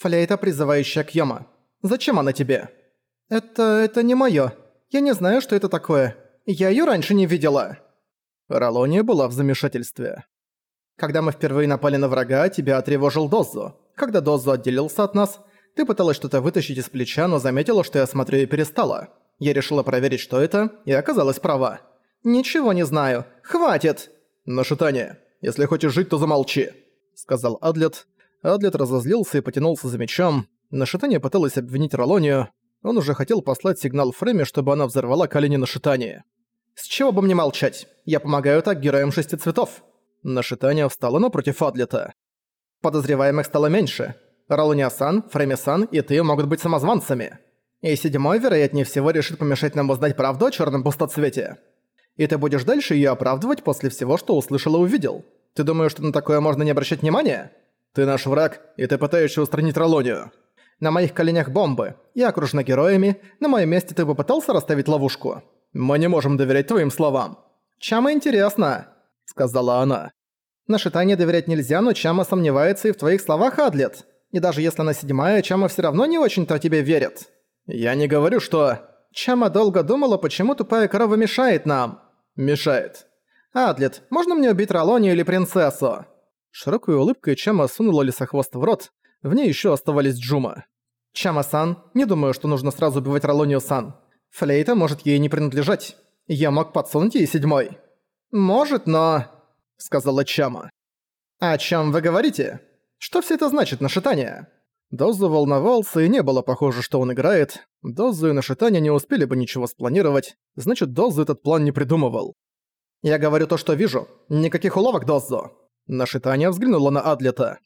«Флейта, призывающая Кьёма. Зачем она тебе?» «Это... это не моё. Я не знаю, что это такое. Я её раньше не видела». Ролония была в замешательстве. «Когда мы впервые напали на врага, тебя тревожил Дозу. Когда Дозу отделился от нас, ты пыталась что-то вытащить из плеча, но заметила, что я смотрю и перестала. Я решила проверить, что это, и оказалась права. Ничего не знаю. Хватит!» «Нашитание. Если хочешь жить, то замолчи», — сказал Адлет. Адлет разозлился и потянулся за мечом. Нашитание пыталась обвинить Ролонию. Он уже хотел послать сигнал Фреме, чтобы она взорвала колени Нашитания. «С чего бы мне молчать? Я помогаю так героям шести цветов». Нашитание встала напротив Адлета. «Подозреваемых стало меньше. Ролония-сан, Фреми-сан и ты могут быть самозванцами. И седьмой, вероятнее всего, решит помешать нам узнать правду о черном пустоцвете. И ты будешь дальше ее оправдывать после всего, что услышал и увидел. Ты думаешь, что на такое можно не обращать внимания? Ты наш враг, и ты пытаешься устранить Ролонию. На моих коленях бомбы. Я окружена героями. На моем месте ты попытался расставить ловушку? Мы не можем доверять твоим словам. Чама интересно, сказала она. На шитание доверять нельзя, но Чама сомневается и в твоих словах, Адлет. И даже если она седьмая, Чама все равно не очень-то тебе верит. Я не говорю, что... Чама долго думала, почему тупая корова мешает нам. Мешает. Адлет, можно мне убить Ролонию или принцессу? Широкой улыбкой Чама сунула лесохвост в рот. В ней еще оставались Джума. «Чама-сан, не думаю, что нужно сразу убивать Ролонию-сан. Флейта может ей не принадлежать. Я мог подсунуть ей седьмой». «Может, но...» — сказала Чама. «О чем вы говорите? Что все это значит, нашитание?» Дозу волновался, и не было похоже, что он играет. Дозу и нашитание не успели бы ничего спланировать, значит, Дозу этот план не придумывал. «Я говорю то, что вижу. Никаких уловок, Дозу!» Нашитание взглянула на Адлета.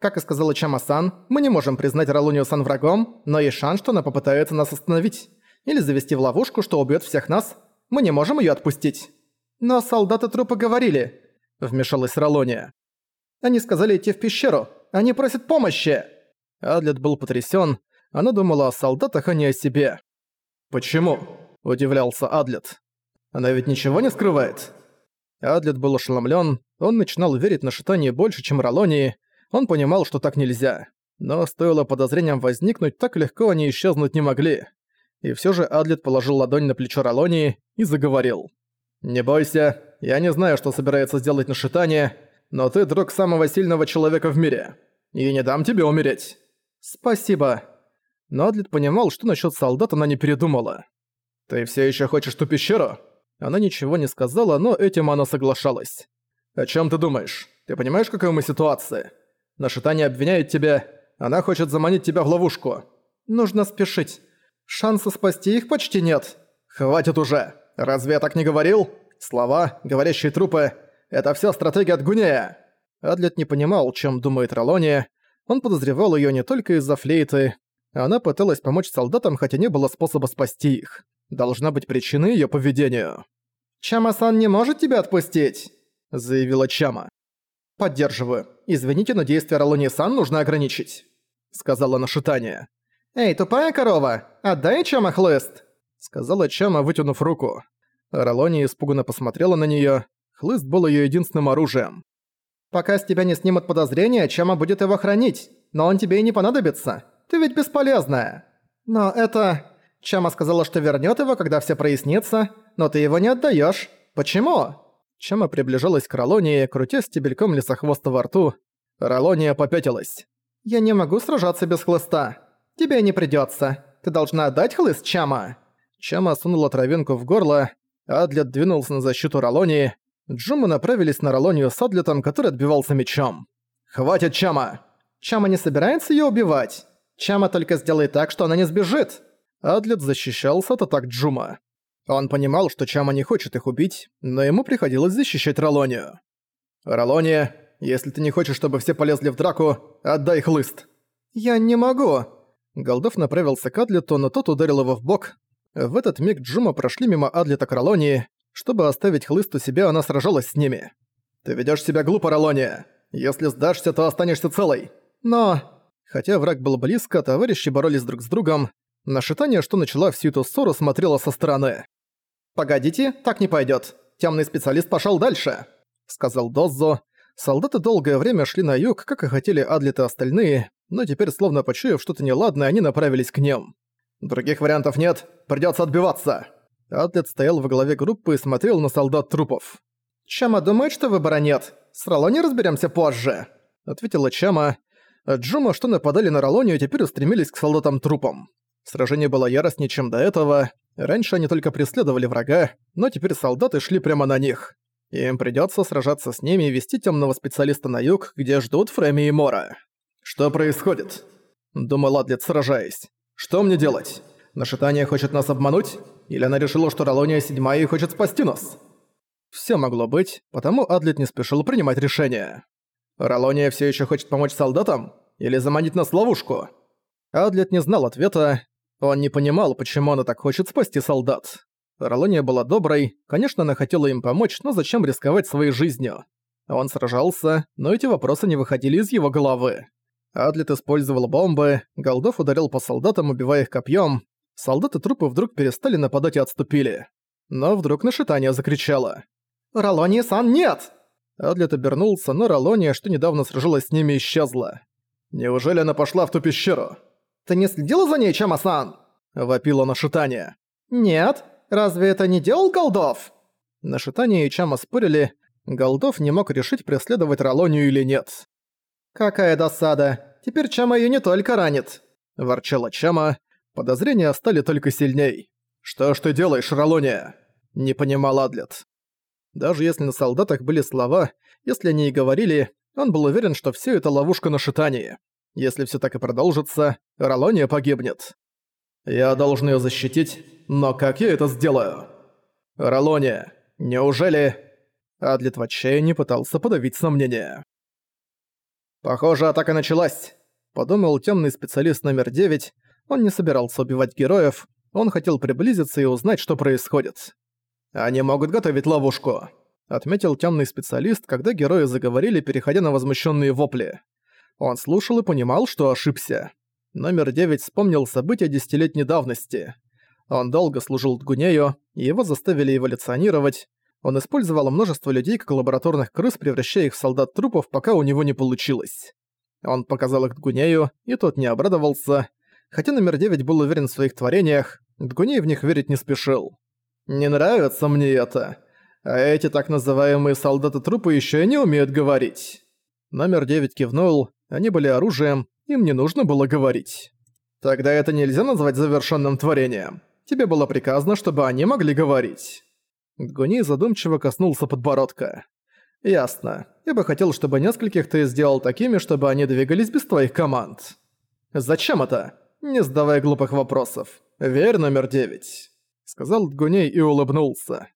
Как и сказала Чама-сан, мы не можем признать Ролунию-сан врагом, но есть шанс, что она попытается нас остановить. Или завести в ловушку, что убьет всех нас. Мы не можем ее отпустить. Но солдаты трупы говорили, вмешалась Ролония. Они сказали идти в пещеру. Они просят помощи. Адлет был потрясен. Она думала о солдатах, а не о себе. «Почему?» – удивлялся Адлет. «Она ведь ничего не скрывает?» Адлет был ошеломлен. Он начинал верить на шитание больше, чем Ролонии. Он понимал, что так нельзя. Но стоило подозрениям возникнуть, так легко они исчезнуть не могли. И все же Адлет положил ладонь на плечо Ролонии и заговорил. «Не бойся, я не знаю, что собирается сделать нашитание, но ты друг самого сильного человека в мире. И не дам тебе умереть». «Спасибо». Но Адлет понимал, что насчет солдат она не передумала. «Ты все еще хочешь ту пещеру?» Она ничего не сказала, но этим она соглашалась. «О чем ты думаешь? Ты понимаешь, какая мы ситуация? Нашитание обвиняет тебя, она хочет заманить тебя в ловушку. Нужно спешить. Шанса спасти их почти нет. Хватит уже. Разве я так не говорил? Слова, говорящие трупы — это вся стратегия от Гунея. Адлет не понимал, чем думает Ролония. Он подозревал её не только из-за флейты. Она пыталась помочь солдатам, хотя не было способа спасти их. Должна быть причина её поведению. «Чама-сан не может тебя отпустить?» – заявила Чама. «Поддерживаю. Извините, но действия Ролони-сан нужно ограничить», – сказала Нашитание. «Эй, тупая корова, отдай Чама хлыст!» Сказала Чама, вытянув руку. Ролони испуганно посмотрела на неё. Хлыст был её единственным оружием. «Пока с тебя не снимут подозрения, Чама будет его хранить, но он тебе и не понадобится. Ты ведь бесполезная!» «Но это...» Чама сказала, что вернёт его, когда все прояснится, но ты его не отдаёшь. Почему?» Чама приближалась к Ролонии, крутя стебельком лесохвоста во рту. Ролония попятилась. «Я не могу сражаться без хлыста. «Тебе не придётся. Ты должна отдать хлыст, Чама!» Чама сунула травинку в горло, Адлет двинулся на защиту Ролонии. Джумы направились на Ролонию с Адлетом, который отбивался мечом. «Хватит, Чама!» «Чама не собирается её убивать. Чама только сделает так, что она не сбежит!» Адлет защищался от атак Джума. Он понимал, что Чама не хочет их убить, но ему приходилось защищать Ролонию. «Ролония, если ты не хочешь, чтобы все полезли в драку, отдай хлыст!» «Я не могу!» Голдов направился к Адлету, но тот ударил его в бок. В этот миг Джума прошли мимо Адлета к Ролонии. Чтобы оставить хлыст у себя, она сражалась с ними. «Ты ведёшь себя глупо, Ролония! Если сдашься, то останешься целой!» Но... Хотя враг был близко, товарищи боролись друг с другом. Нашитание, что начала всю эту ссору, смотрела со стороны. «Погодите, так не пойдёт. Тёмный специалист пошёл дальше», — сказал Доззо. Солдаты долгое время шли на юг, как и хотели Адлет и остальные, но теперь, словно почуяв что-то неладное, они направились к ним. «Других вариантов нет, придётся отбиваться!» Атлет стоял во главе группы и смотрел на солдат трупов. «Чама думает, что выбора нет. С Ролони разберёмся позже», — ответила Чама. Джума, что нападали на Ролонию, теперь устремились к солдатам-трупам. Сражение было яростнее, чем до этого. Раньше они только преследовали врага, но теперь солдаты шли прямо на них. Им придётся сражаться с ними и вести тёмного специалиста на юг, где ждут Фреми и Мора. «Что происходит?» — думал Адлет, сражаясь. «Что мне делать? Нашитание хочет нас обмануть? Или она решила, что Ролония седьмая и хочет спасти нас?» Всё могло быть, потому Адлет не спешил принимать решение. «Ролония всё ещё хочет помочь солдатам? Или заманить нас в ловушку?» Адлет не знал ответа, он не понимал, почему она так хочет спасти солдат. Ролония была доброй, конечно, она хотела им помочь, но зачем рисковать своей жизнью? Он сражался, но эти вопросы не выходили из его головы. Адлет использовал бомбы, Голдов ударил по солдатам, убивая их копьем. Солдаты-трупы вдруг перестали нападать и отступили. Но вдруг Нашитание закричала. «Ролония-сан, нет!» Адлет обернулся, но Ролония, что недавно сражалась с ними, исчезла. «Неужели она пошла в ту пещеру?» «Ты не следила за ней, Чама-сан?» – вопила Нашитание. «Нет. Разве это не делал Голдов?» Нашитание и Чама спорили, Голдов не мог решить, преследовать Ролонию или нет. «Какая досада! Теперь Чама её не только ранит!» – ворчала Чама. Подозрения стали только сильней. «Что ж ты делаешь, Ролония?» – не понимал Адлет. Даже если на солдатах были слова, если они и говорили, он был уверен, что всё это ловушка на шитании. Если все так и продолжится, Ролония погибнет. Я должен ее защитить, но как я это сделаю? Ролония, неужели... Адлет в отчаянии пытался подавить сомнения. «Похоже, атака началась», — подумал темный специалист номер 9. Он не собирался убивать героев, он хотел приблизиться и узнать, что происходит. «Они могут готовить ловушку», — отметил темный специалист, когда герои заговорили, переходя на возмущенные вопли. Он слушал и понимал, что ошибся. Номер 9 вспомнил события десятилетней давности. Он долго служил Дгунею, и его заставили эволюционировать. Он использовал множество людей как лабораторных крыс, превращая их в солдат-трупов, пока у него не получилось. Он показал их Дгунею, и тот не обрадовался. Хотя номер 9 был уверен в своих творениях, Дгуней в них верить не спешил. «Не нравится мне это. А эти так называемые солдаты-трупы еще и не умеют говорить». Номер 9 кивнул, они были оружием, им не нужно было говорить. Тогда это нельзя назвать завершенным творением. Тебе было приказано, чтобы они могли говорить. Гуни задумчиво коснулся подбородка. «Ясно. Я бы хотел, чтобы нескольких ты сделал такими, чтобы они двигались без твоих команд». «Зачем это?» «Не задавай глупых вопросов. Верь, номер девять», — сказал Дгуней и улыбнулся.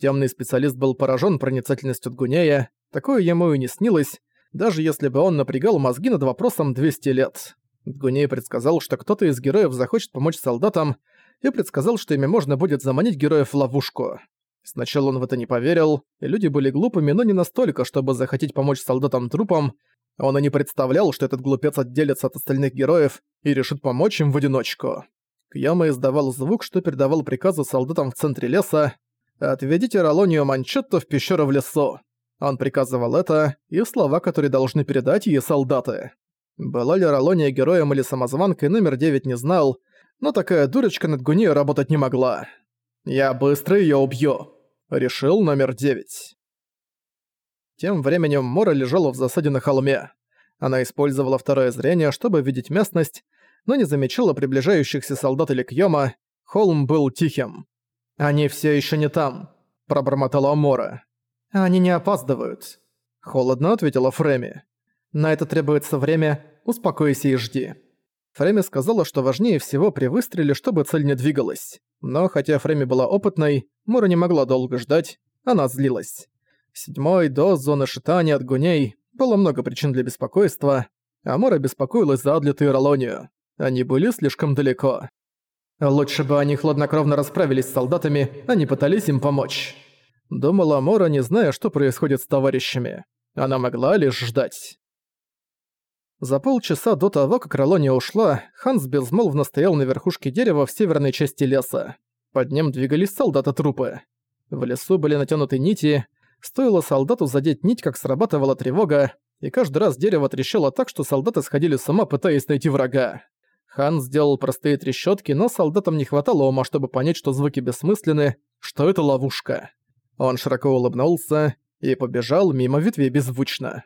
Темный специалист был поражен проницательностью Дгунея, такое ему и не снилось, даже если бы он напрягал мозги над вопросом 200 лет. Гуней предсказал, что кто-то из героев захочет помочь солдатам, и предсказал, что ими можно будет заманить героев в ловушку. Сначала он в это не поверил, и люди были глупыми, но не настолько, чтобы захотеть помочь солдатам-трупам. Он и не представлял, что этот глупец отделится от остальных героев и решит помочь им в одиночку. Кьяма издавал звук, что передавал приказы солдатам в центре леса «Отведите Ролонию Манчетту в пещеру в лесу». Он приказывал это и слова, которые должны передать ей солдаты. Была ли Ролония героем или самозванкой, номер 9 не знал, но такая дурочка над Гунею работать не могла. «Я быстро её убью», — решил номер 9. Тем временем Мора лежала в засаде на холме. Она использовала второе зрение, чтобы видеть местность, но не замечала приближающихся солдат или Кьёма. Холм был тихим. «Они всё ещё не там», — пробормотала Мора. «Они не опаздывают», — холодно ответила Фреми. «На это требуется время, успокойся и жди». Фреми сказала, что важнее всего при выстреле, чтобы цель не двигалась. Но хотя Фреми была опытной, Мура не могла долго ждать, она злилась. Седьмой до зоны шитания от гуней было много причин для беспокойства, а Мора беспокоилась за Адлет и Ролонию. Они были слишком далеко. Лучше бы они хладнокровно расправились с солдатами, а не пытались им помочь. Думала Мора, не зная, что происходит с товарищами. Она могла лишь ждать. За полчаса до того, как Ролония ушла, Ханс безмолвно стоял на верхушке дерева в северной части леса. Под ним двигались солдаты-трупы. В лесу были натянуты нити. Стоило солдату задеть нить, как срабатывала тревога, и каждый раз дерево трещало так, что солдаты сходили с ума, пытаясь найти врага. Хан сделал простые трещотки, но солдатам не хватало ума, чтобы понять, что звуки бессмысленны, что это ловушка. Он широко улыбнулся и побежал мимо ветвей беззвучно.